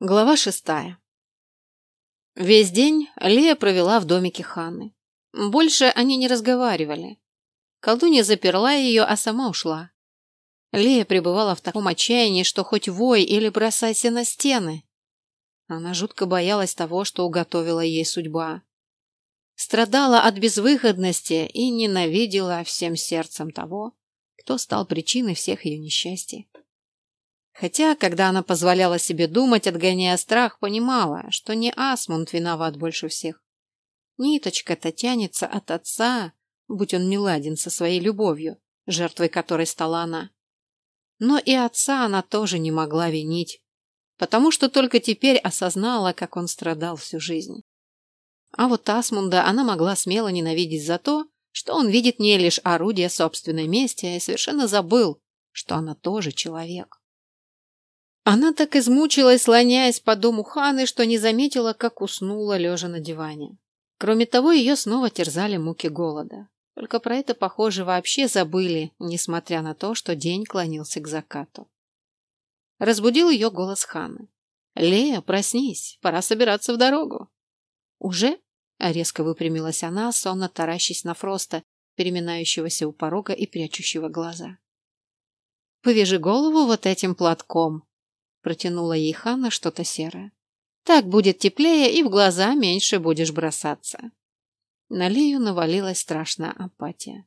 Глава шестая. Весь день Лея провела в домике Ханны. Больше они не разговаривали. Колдунья заперла ее, а сама ушла. Лея пребывала в таком отчаянии, что хоть вой или бросайся на стены. Она жутко боялась того, что уготовила ей судьба. Страдала от безвыходности и ненавидела всем сердцем того, кто стал причиной всех ее несчастий. Хотя, когда она позволяла себе думать, отгоняя страх, понимала, что не Асмунд виноват больше всех. Ниточка-то тянется от отца, будь он неладен со своей любовью, жертвой которой стала она. Но и отца она тоже не могла винить, потому что только теперь осознала, как он страдал всю жизнь. А вот Асмунда она могла смело ненавидеть за то, что он видит не лишь орудие собственной мести, и совершенно забыл, что она тоже человек. Она так измучилась, слоняясь по дому Ханы, что не заметила, как уснула, лежа на диване. Кроме того, ее снова терзали муки голода. Только про это, похоже, вообще забыли, несмотря на то, что день клонился к закату. Разбудил ее голос Ханы. «Лея, проснись, пора собираться в дорогу». «Уже?» — резко выпрямилась она, сонно таращась на Фроста, переминающегося у порога и прячущего глаза. «Повяжи голову вот этим платком», Протянула ей Ханна что-то серое. Так будет теплее, и в глаза меньше будешь бросаться. На Лею навалилась страшная апатия.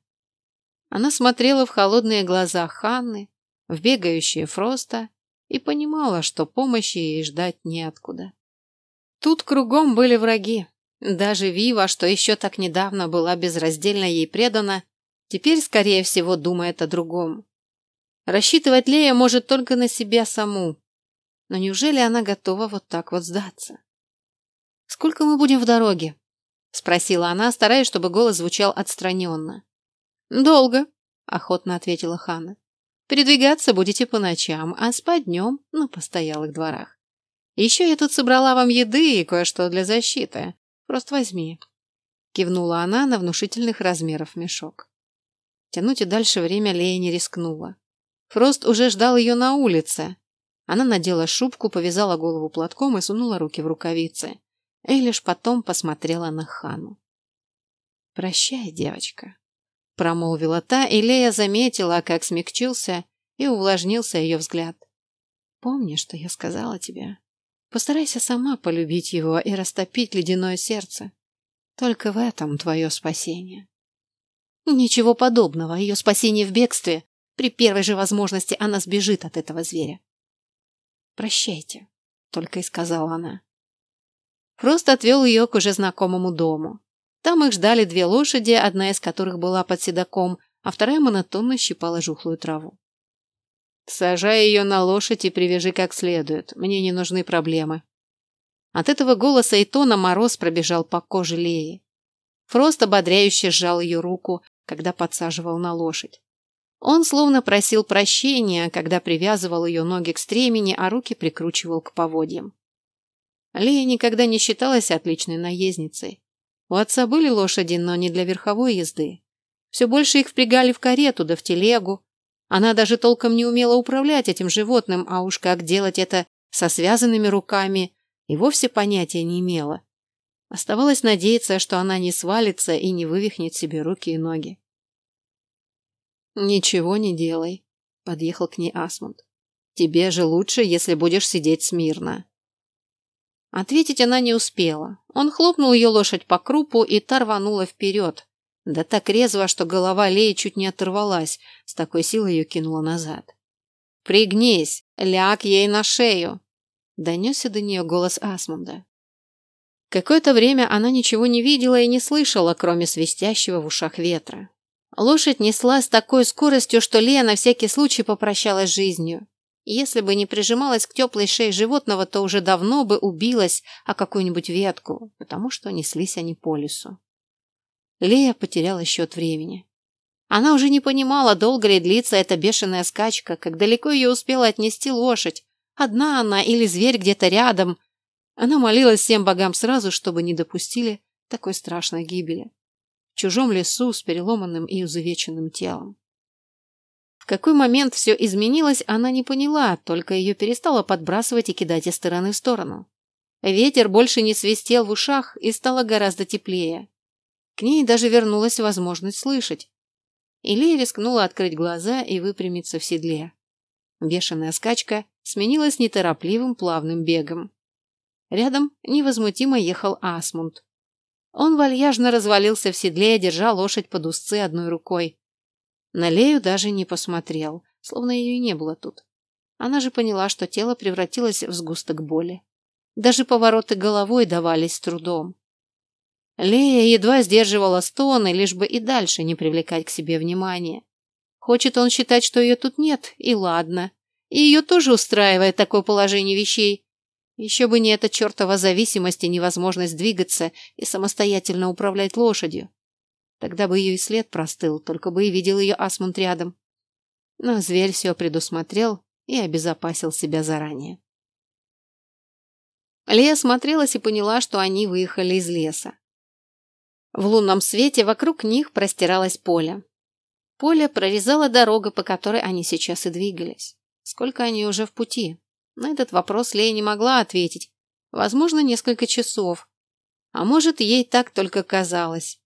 Она смотрела в холодные глаза Ханны, в бегающие Фроста и понимала, что помощи ей ждать неоткуда. Тут кругом были враги. Даже Вива, что еще так недавно была безраздельно ей предана, теперь, скорее всего, думает о другом. Рассчитывать Лея может только на себя саму, но неужели она готова вот так вот сдаться? «Сколько мы будем в дороге?» — спросила она, стараясь, чтобы голос звучал отстраненно. «Долго», — охотно ответила Ханна. «Передвигаться будете по ночам, а спать днем на постоялых дворах. Еще я тут собрала вам еды и кое-что для защиты. Просто возьми». Кивнула она на внушительных размеров мешок. Тянуть и дальше время Лея не рискнула. Фрост уже ждал ее на улице, она надела шубку, повязала голову платком и сунула руки в рукавицы. И потом посмотрела на Хану. «Прощай, девочка», — промолвила та, и Лея заметила, как смягчился и увлажнился ее взгляд. «Помни, что я сказала тебе. Постарайся сама полюбить его и растопить ледяное сердце. Только в этом твое спасение». Ничего подобного. Ее спасение в бегстве. При первой же возможности она сбежит от этого зверя. «Прощайте», — только и сказала она. Фрост отвел ее к уже знакомому дому. Там их ждали две лошади, одна из которых была под седаком, а вторая монотонно щипала жухлую траву. «Сажай ее на лошадь и привяжи как следует. Мне не нужны проблемы». От этого голоса и тона мороз пробежал по коже Леи. Фрост ободряюще сжал ее руку, когда подсаживал на лошадь. Он словно просил прощения, когда привязывал ее ноги к стремени, а руки прикручивал к поводьям. Лея никогда не считалась отличной наездницей. У отца были лошади, но не для верховой езды. Все больше их впрягали в карету да в телегу. Она даже толком не умела управлять этим животным, а уж как делать это со связанными руками и вовсе понятия не имела. Оставалось надеяться, что она не свалится и не вывихнет себе руки и ноги. «Ничего не делай», — подъехал к ней Асмунд. «Тебе же лучше, если будешь сидеть смирно». Ответить она не успела. Он хлопнул ее лошадь по крупу, и та рванула вперед. Да так резво, что голова Леи чуть не оторвалась, с такой силой ее кинула назад. «Пригнись! Ляг ей на шею!» Донесся до нее голос Асмунда. Какое-то время она ничего не видела и не слышала, кроме свистящего в ушах ветра. Лошадь несла с такой скоростью, что Лея на всякий случай попрощалась с жизнью. Если бы не прижималась к теплой шее животного, то уже давно бы убилась о какую-нибудь ветку, потому что неслись они по лесу. Лея потеряла счет времени. Она уже не понимала, долго ли длится эта бешеная скачка, как далеко ее успела отнести лошадь. Одна она или зверь где-то рядом. Она молилась всем богам сразу, чтобы не допустили такой страшной гибели в чужом лесу с переломанным и изувеченным телом. В какой момент все изменилось, она не поняла, только ее перестало подбрасывать и кидать из стороны в сторону. Ветер больше не свистел в ушах и стало гораздо теплее. К ней даже вернулась возможность слышать. Илья рискнула открыть глаза и выпрямиться в седле. Бешеная скачка сменилась неторопливым плавным бегом. Рядом невозмутимо ехал Асмунд. Он вальяжно развалился в седле, держа лошадь под узцы одной рукой. На Лею даже не посмотрел, словно ее и не было тут. Она же поняла, что тело превратилось в сгусток боли. Даже повороты головой давались с трудом. Лея едва сдерживала стоны, лишь бы и дальше не привлекать к себе внимания. Хочет он считать, что ее тут нет, и ладно. И ее тоже устраивает такое положение вещей. Еще бы не эта чертова зависимость и невозможность двигаться и самостоятельно управлять лошадью. Тогда бы ее и след простыл, только бы и видел ее Асмунд рядом. Но зверь все предусмотрел и обезопасил себя заранее. Лея смотрелась и поняла, что они выехали из леса. В лунном свете вокруг них простиралось поле. Поле прорезала дорога, по которой они сейчас и двигались. Сколько они уже в пути? На этот вопрос Лея не могла ответить. Возможно, несколько часов. А может, ей так только казалось.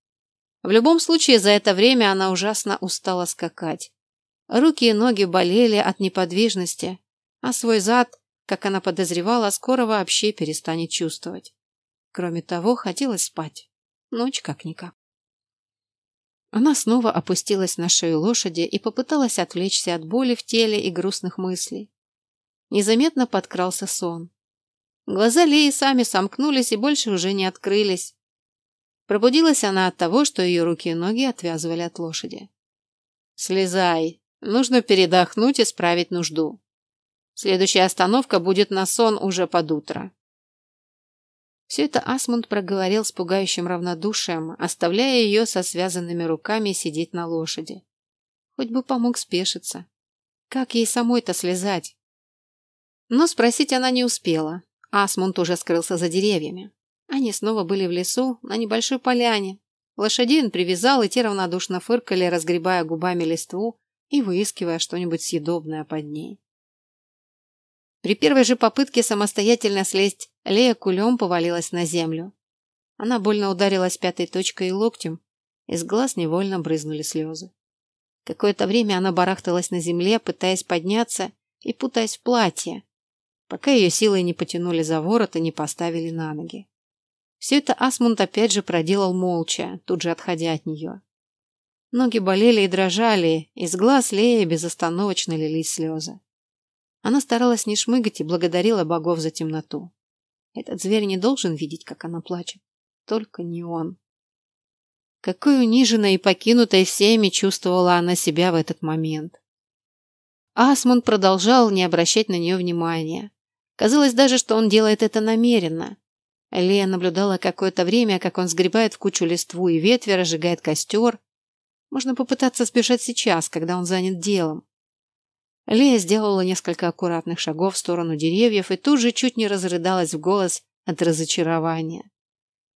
В любом случае, за это время она ужасно устала скакать. Руки и ноги болели от неподвижности, а свой зад, как она подозревала, скоро вообще перестанет чувствовать. Кроме того, хотелось спать. Ночь как-никак. Она снова опустилась на шею лошади и попыталась отвлечься от боли в теле и грустных мыслей. Незаметно подкрался сон. Глаза Леи сами сомкнулись и больше уже не открылись. Пробудилась она от того, что ее руки и ноги отвязывали от лошади. «Слезай. Нужно передохнуть и справить нужду. Следующая остановка будет на сон уже под утро». Все это Асмунд проговорил с пугающим равнодушием, оставляя ее со связанными руками сидеть на лошади. Хоть бы помог спешиться. Как ей самой-то слезать? Но спросить она не успела. Асмунд уже скрылся за деревьями. Они снова были в лесу, на небольшой поляне. Лошадей он привязал, и те равнодушно фыркали, разгребая губами листву и выискивая что-нибудь съедобное под ней. При первой же попытке самостоятельно слезть, Лея кулем повалилась на землю. Она больно ударилась пятой точкой и локтем, из глаз невольно брызнули слезы. Какое-то время она барахталась на земле, пытаясь подняться и путаясь в платье, пока ее силой не потянули за ворот и не поставили на ноги. Все это Асмунд опять же проделал молча, тут же отходя от нее. Ноги болели и дрожали, из глаз Леи безостановочно лились слезы. Она старалась не шмыгать и благодарила богов за темноту. Этот зверь не должен видеть, как она плачет. Только не он. Какой униженной и покинутой всеми чувствовала она себя в этот момент. Асмунд продолжал не обращать на нее внимания. Казалось даже, что он делает это намеренно. Лея наблюдала какое-то время, как он сгребает в кучу листву и ветви, разжигает костер. Можно попытаться сбежать сейчас, когда он занят делом. Лея сделала несколько аккуратных шагов в сторону деревьев и тут же чуть не разрыдалась в голос от разочарования.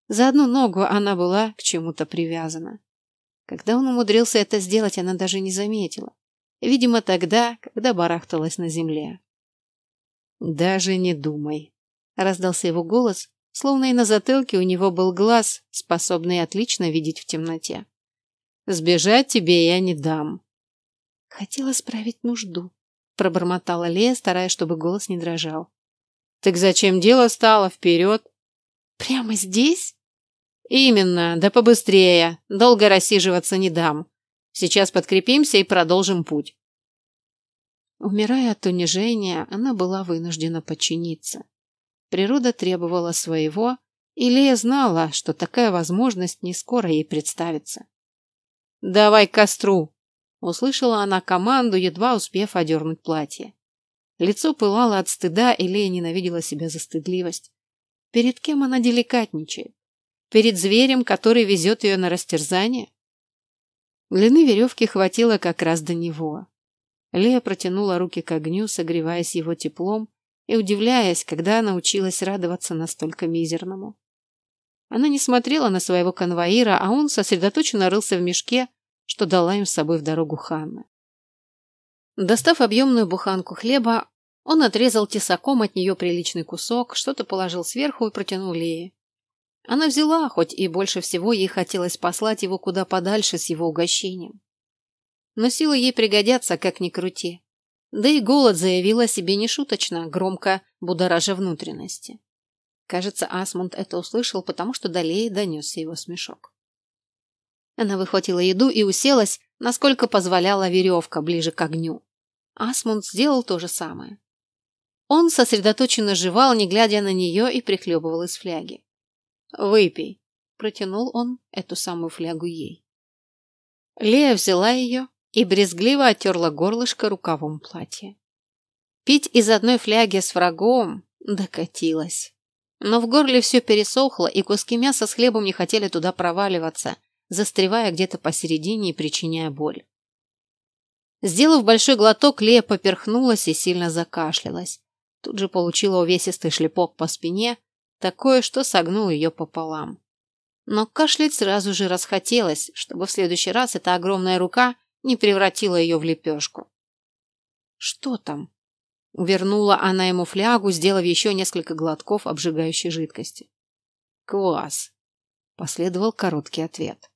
За одну ногу она была к чему-то привязана. Когда он умудрился это сделать, она даже не заметила. Видимо, тогда, когда барахталась на земле. «Даже не думай», — раздался его голос, словно и на затылке у него был глаз, способный отлично видеть в темноте. «Сбежать тебе я не дам». «Хотела справить нужду», — пробормотала Лея, стараясь, чтобы голос не дрожал. «Так зачем дело стало? Вперед!» «Прямо здесь?» «Именно, да побыстрее. Долго рассиживаться не дам. Сейчас подкрепимся и продолжим путь». Умирая от унижения, она была вынуждена подчиниться. Природа требовала своего, и Лея знала, что такая возможность не скоро ей представится. «Давай к костру!» — услышала она команду, едва успев одернуть платье. Лицо пылало от стыда, и Лея ненавидела себя за стыдливость. Перед кем она деликатничает? Перед зверем, который везет ее на растерзание? Длины веревки хватило как раз до него. Лея протянула руки к огню, согреваясь его теплом, и удивляясь, когда научилась радоваться настолько мизерному. Она не смотрела на своего конвоира, а он сосредоточенно рылся в мешке, что дала им с собой в дорогу Ханна. Достав объемную буханку хлеба, он отрезал тесаком от нее приличный кусок, что-то положил сверху и протянул Лее. Она взяла, хоть и больше всего ей хотелось послать его куда подальше с его угощением. Но силы ей пригодятся, как ни крути. Да и голод заявил о себе нешуточно, громко будоража внутренности. Кажется, Асмунд это услышал, потому что до Леи донесся его смешок. Она выхватила еду и уселась, насколько позволяла веревка ближе к огню. Асмунд сделал то же самое. Он сосредоточенно жевал, не глядя на нее, и прихлебывал из фляги. «Выпей», — протянул он эту самую флягу ей. Лея взяла ее и брезгливо оттерла горлышко рукавом платья. Пить из одной фляги с врагом докатилась. Но в горле все пересохло, и куски мяса с хлебом не хотели туда проваливаться, застревая где-то посередине и причиняя боль. Сделав большой глоток, Лея поперхнулась и сильно закашлялась. Тут же получила увесистый шлепок по спине, такое, что согнул ее пополам. Но кашлять сразу же расхотелось, чтобы в следующий раз эта огромная рука не превратила ее в лепешку. «Что там?» Вернула она ему флягу, сделав еще несколько глотков обжигающей жидкости. «Квас!» – последовал короткий ответ.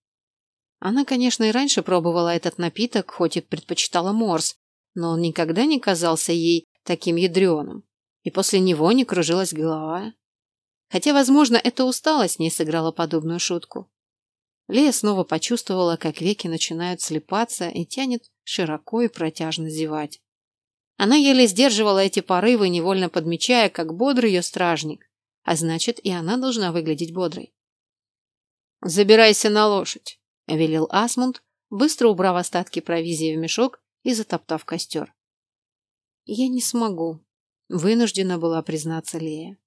Она, конечно, и раньше пробовала этот напиток, хоть и предпочитала морс, но он никогда не казался ей таким ядреным, и после него не кружилась голова. Хотя, возможно, эта усталость не сыграла подобную шутку. Лея снова почувствовала, как веки начинают слепаться и тянет широко и протяжно зевать. Она еле сдерживала эти порывы, невольно подмечая, как бодрый ее стражник, а значит, и она должна выглядеть бодрой. «Забирайся на лошадь», — велел Асмунд, быстро убрав остатки провизии в мешок и затоптав костер. «Я не смогу», — вынуждена была признаться Лея.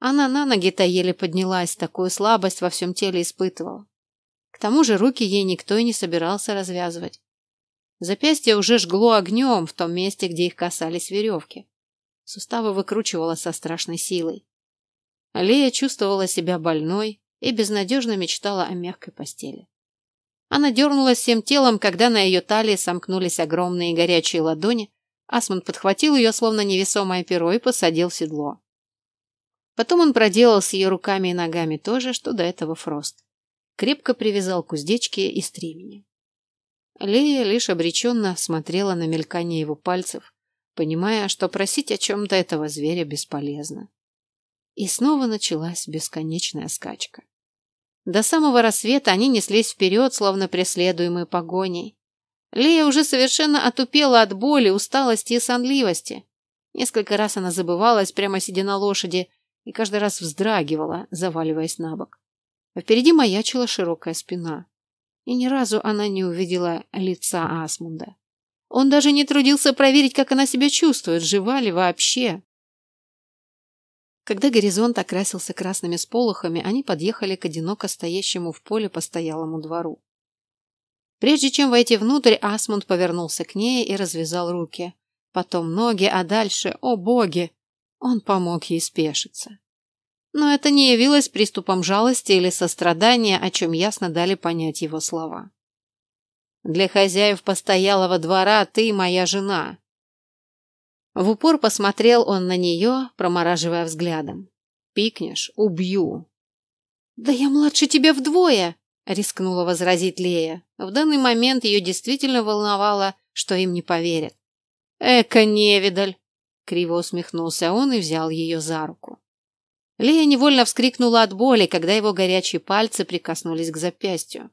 Она на ноги-то еле поднялась, такую слабость во всем теле испытывала. К тому же руки ей никто и не собирался развязывать. Запястье уже жгло огнем в том месте, где их касались веревки. Суставы выкручивала со страшной силой. Лея чувствовала себя больной и безнадежно мечтала о мягкой постели. Она дернулась всем телом, когда на ее талии сомкнулись огромные горячие ладони. Асмунд подхватил ее, словно невесомое перо, и посадил в седло. Потом он проделал с ее руками и ногами то же, что до этого Фрост. Крепко привязал к уздечке и стремени. Лея лишь обреченно смотрела на мелькание его пальцев, понимая, что просить о чем-то этого зверя бесполезно. И снова началась бесконечная скачка. До самого рассвета они неслись вперед, словно преследуемые погоней. Лея уже совершенно отупела от боли, усталости и сонливости. Несколько раз она забывалась, прямо сидя на лошади, и каждый раз вздрагивала, заваливаясь на бок. Впереди маячила широкая спина. И ни разу она не увидела лица Асмунда. Он даже не трудился проверить, как она себя чувствует, жива ли вообще. Когда горизонт окрасился красными сполохами, они подъехали к одиноко стоящему в поле постоялому двору. Прежде чем войти внутрь, Асмунд повернулся к ней и развязал руки. Потом ноги, а дальше, о боги, он помог ей спешиться. Но это не явилось приступом жалости или сострадания, о чем ясно дали понять его слова. «Для хозяев постоялого двора ты моя жена», в упор посмотрел он на нее, промораживая взглядом. «Пикнешь — убью!» «Да я младше тебя вдвое!» — рискнула возразить Лея. В данный момент ее действительно волновало, что им не поверят. «Эка невидаль!» — криво усмехнулся он и взял ее за руку. Лея невольно вскрикнула от боли, когда его горячие пальцы прикоснулись к запястью.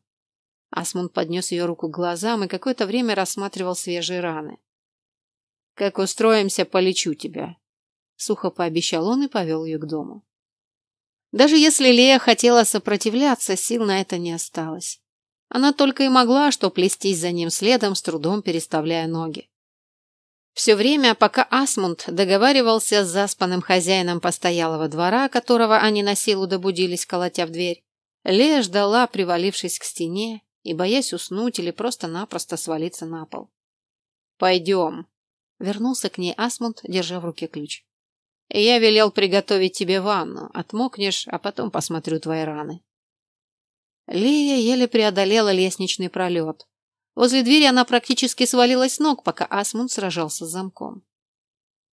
Асмунд поднес ее руку к глазам и какое-то время рассматривал свежие раны. Как устроимся, полечу тебя. Сухо пообещал он и повел ее к дому. Даже если Лея хотела сопротивляться, сил на это не осталось. Она только и могла, что плестись за ним следом, с трудом переставляя ноги. Все время, пока Асмунд договаривался с заспанным хозяином постоялого двора, которого они на силу добудились, колотя в дверь, Лея ждала, привалившись к стене и боясь уснуть или просто-напросто свалиться на пол. «Пойдем», Вернулся к ней Асмунд, держа в руке ключ. «Я велел приготовить тебе ванну. Отмокнешь, а потом посмотрю твои раны». Лея еле преодолела лестничный пролет. Возле двери она практически свалилась ног, пока Асмунд сражался с замком.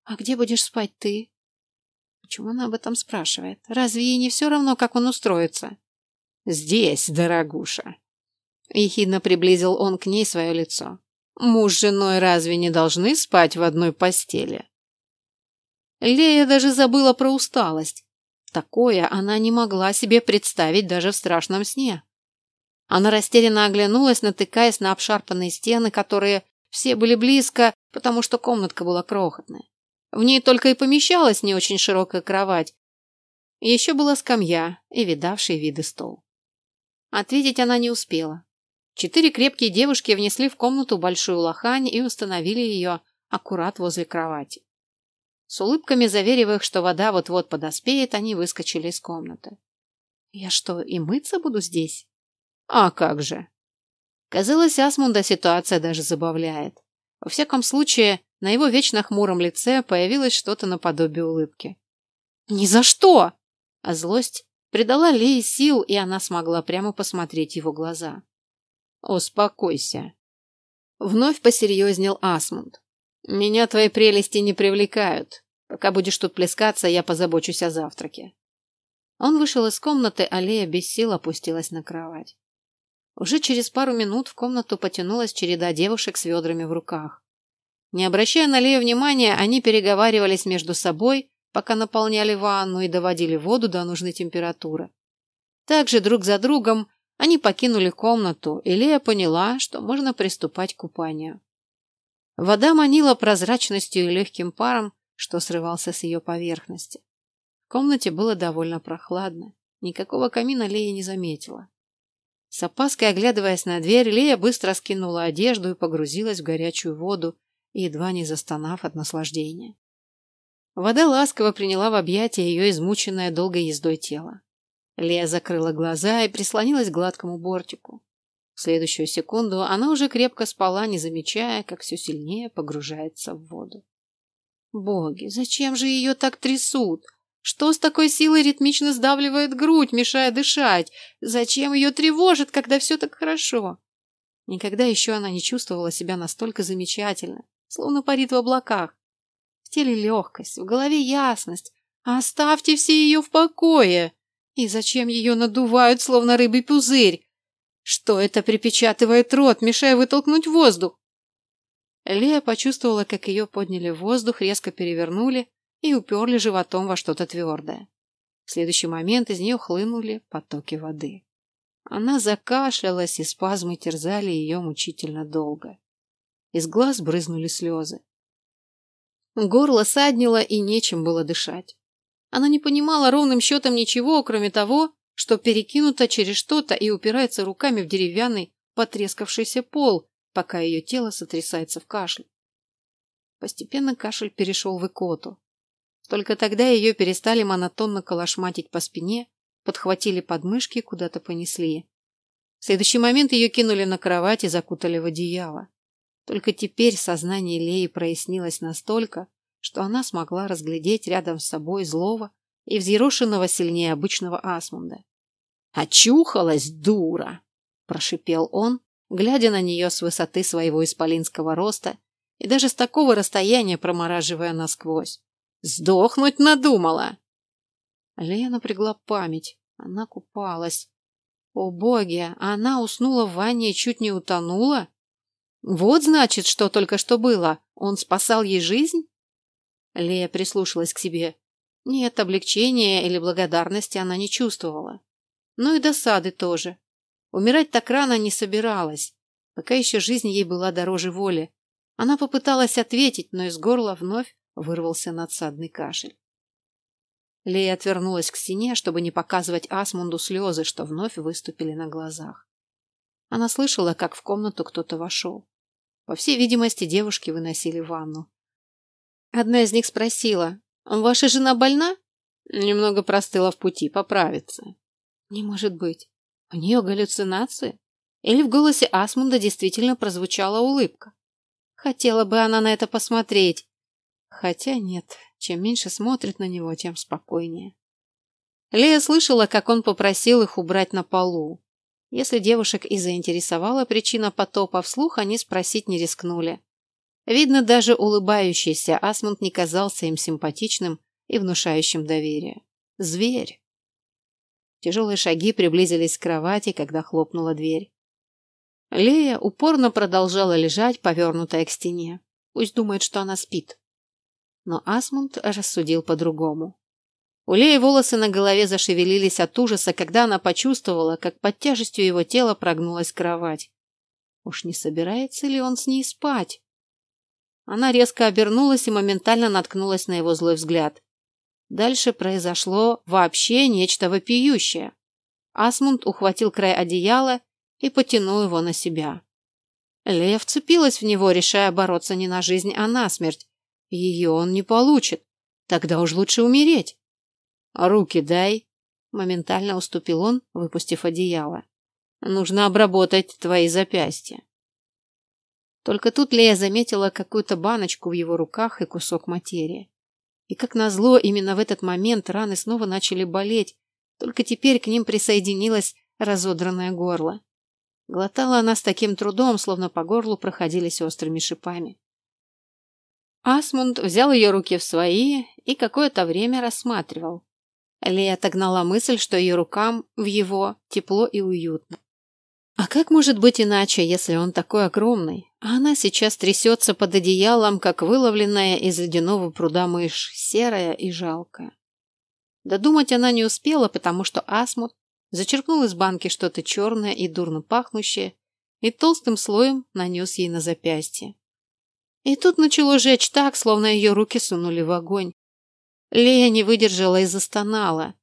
«А где будешь спать ты?» Почему она об этом спрашивает? Разве ей не все равно, как он устроится? «Здесь, дорогуша!» Ехидно приблизил он к ней свое лицо. «Муж с женой разве не должны спать в одной постели?» Лея даже забыла про усталость. Такое она не могла себе представить даже в страшном сне. Она растерянно оглянулась, натыкаясь на обшарпанные стены, которые все были близко, потому что комнатка была крохотная. В ней только и помещалась не очень широкая кровать. Еще была скамья и видавший виды стол. Ответить она не успела. Четыре крепкие девушки внесли в комнату большую лохань и установили ее аккурат возле кровати. С улыбками заверив их, что вода вот-вот подоспеет, они выскочили из комнаты. «Я что, и мыться буду здесь?» «А как же!» Казалось, Асмунда ситуация даже забавляет. Во всяком случае, на его вечно хмуром лице появилось что-то наподобие улыбки. «Ни за что!» А злость придала Лее сил, и она смогла прямо посмотреть его глаза. «Успокойся!» Вновь посерьезнел Асмунд. «Меня твои прелести не привлекают. Пока будешь тут плескаться, я позабочусь о завтраке». Он вышел из комнаты, а Лея без сил опустилась на кровать. Уже через пару минут в комнату потянулась череда девушек с ведрами в руках. Не обращая на Лею внимания, они переговаривались между собой, пока наполняли ванну и доводили воду до нужной температуры. Также друг за другом они покинули комнату, и Лея поняла, что можно приступать к купанию. Вода манила прозрачностью и легким паром, что срывался с ее поверхности. В комнате было довольно прохладно. Никакого камина Лея не заметила. С опаской оглядываясь на дверь, Лея быстро скинула одежду и погрузилась в горячую воду, едва не застонав от наслаждения. Вода ласково приняла в объятия ее измученное долгой ездой тело. Лея закрыла глаза и прислонилась к гладкому бортику. В следующую секунду она уже крепко спала, не замечая, как все сильнее погружается в воду. Боги, зачем же ее так трясут? Что с такой силой ритмично сдавливает грудь, мешая дышать? Зачем ее тревожит, когда все так хорошо? Никогда еще она не чувствовала себя настолько замечательно, словно парит в облаках. В теле легкость, в голове ясность. Оставьте все ее в покое. И зачем ее надувают, словно рыбий пузырь? Что это припечатывает рот, мешая вытолкнуть воздух? Лея почувствовала, как ее подняли в воздух, резко перевернули, и уперли животом во что-то твердое. В следующий момент из нее хлынули потоки воды. Она закашлялась, и спазмы терзали ее мучительно долго. Из глаз брызнули слезы. Горло саднило, и нечем было дышать. Она не понимала ровным счетом ничего, кроме того, что перекинута через что-то и упирается руками в деревянный потрескавшийся пол, пока ее тело сотрясается в кашле. Постепенно кашель перешел в икоту. Только тогда ее перестали монотонно колошматить по спине, подхватили подмышки и куда-то понесли. В следующий момент ее кинули на кровать и закутали в одеяло. Только теперь сознание Леи прояснилось настолько, что она смогла разглядеть рядом с собой злого и взъерошенного сильнее обычного Асмунда. «Очухалась, дура!» – прошипел он, глядя на нее с высоты своего исполинского роста и даже с такого расстояния промораживая насквозь. Сдохнуть надумала. Лена напрягла память. Она купалась. О боги, она уснула в ванне и чуть не утонула? Вот значит, что только что было. Он спасал ей жизнь? Лея прислушалась к себе. Нет, облегчения или благодарности она не чувствовала. Ну и досады тоже. Умирать так рано не собиралась. Пока еще жизнь ей была дороже воли. Она попыталась ответить, но из горла вновь Вырвался надсадный кашель. Лея отвернулась к стене, чтобы не показывать Асмунду слезы, что вновь выступили на глазах. Она слышала, как в комнату кто-то вошел. По всей видимости, девушки выносили ванну. Одна из них спросила, «Ваша жена больна?» Немного простыла в пути, поправиться. Не может быть. У нее галлюцинации? Или в голосе Асмунда действительно прозвучала улыбка? Хотела бы она на это посмотреть. Хотя нет, чем меньше смотрит на него, тем спокойнее. Лея слышала, как он попросил их убрать на полу. Если девушек и заинтересовала причина потопа, вслух они спросить не рискнули. Видно, даже улыбающийся Асмунд не казался им симпатичным и внушающим доверие. Зверь. Тяжелые шаги приблизились к кровати, когда хлопнула дверь. Лея упорно продолжала лежать, повернутая к стене. Пусть думает, что она спит. Но Асмунд рассудил по-другому. У Леи волосы на голове зашевелились от ужаса, когда она почувствовала, как под тяжестью его тела прогнулась кровать. Уж не собирается ли он с ней спать? Она резко обернулась и моментально наткнулась на его злой взгляд. Дальше произошло вообще нечто вопиющее. Асмунд ухватил край одеяла и потянул его на себя. Лея вцепилась в него, решая бороться не на жизнь, а на смерть. Ее он не получит. Тогда уж лучше умереть. «Руки дай!» Моментально уступил он, выпустив одеяло. «Нужно обработать твои запястья». Только тут Лея заметила какую-то баночку в его руках и кусок материи. И как назло, именно в этот момент раны снова начали болеть, только теперь к ним присоединилось разодранное горло. Глотала она с таким трудом, словно по горлу проходились острыми шипами. Асмунд взял ее руки в свои и какое-то время рассматривал. Лея отогнала мысль, что ее рукам в его тепло и уютно. А как может быть иначе, если он такой огромный, а она сейчас трясется под одеялом, как выловленная из ледяного пруда мышь, серая и жалкая. Додумать она не успела, потому что Асмут зачерпнул из банки что-то черное и дурно пахнущее и толстым слоем нанес ей на запястье. И тут начало жечь так, словно ее руки сунули в огонь. Лея не выдержала и застонала,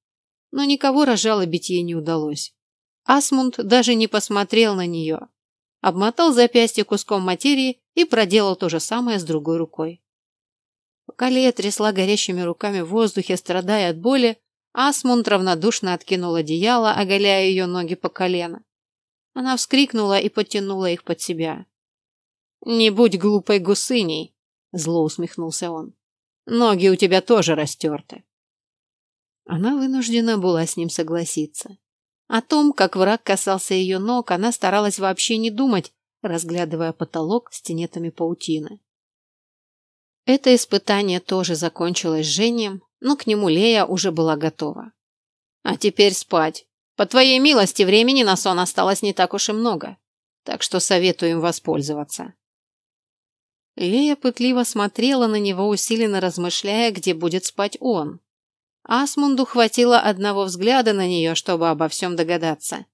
но никого разжалобить ей не удалось. Асмунд даже не посмотрел на нее, обмотал запястье куском материи и проделал то же самое с другой рукой. Пока Лея трясла горящими руками в воздухе, страдая от боли, Асмунд равнодушно откинул одеяло, оголяя ее ноги по колено. Она вскрикнула и подтянула их под себя. «Не будь глупой гусыней!» — зло усмехнулся он. «Ноги у тебя тоже растерты». Она вынуждена была с ним согласиться. О том, как враг касался ее ног, она старалась вообще не думать, разглядывая потолок с тенетами паутины. Это испытание тоже закончилось жжением, но к нему Лея уже была готова. «А теперь спать. По твоей милости, времени на сон осталось не так уж и много, так что советую им воспользоваться». Лея пытливо смотрела на него, усиленно размышляя, где будет спать он. Асмунду хватило одного взгляда на нее, чтобы обо всем догадаться.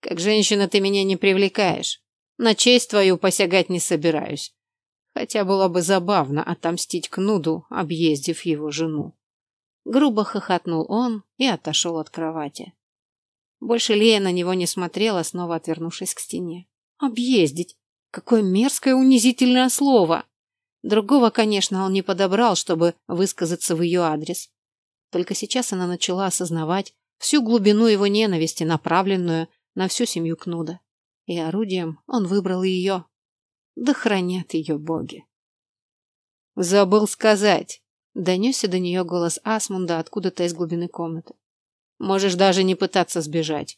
«Как женщина ты меня не привлекаешь. На честь твою посягать не собираюсь. Хотя было бы забавно отомстить Кнуду, объездив его жену». Грубо хохотнул он и отошел от кровати. Больше Лея на него не смотрела, снова отвернувшись к стене. «Объездить! Какое мерзкое унизительное слово!» Другого, конечно, он не подобрал, чтобы высказаться в ее адрес. Только сейчас она начала осознавать всю глубину его ненависти, направленную на всю семью Кнуда. И орудием он выбрал ее. Да хранят ее боги. «Забыл сказать!» — донесся до нее голос Асмунда откуда-то из глубины комнаты. «Можешь даже не пытаться сбежать.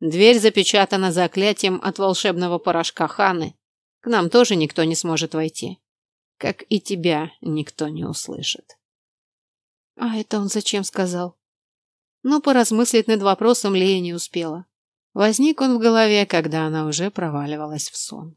Дверь запечатана заклятием от волшебного порошка Ханы. К нам тоже никто не сможет войти. Как и тебя никто не услышит». А это он зачем сказал? Но поразмыслить над вопросом Лея не успела. Возник он в голове, когда она уже проваливалась в сон.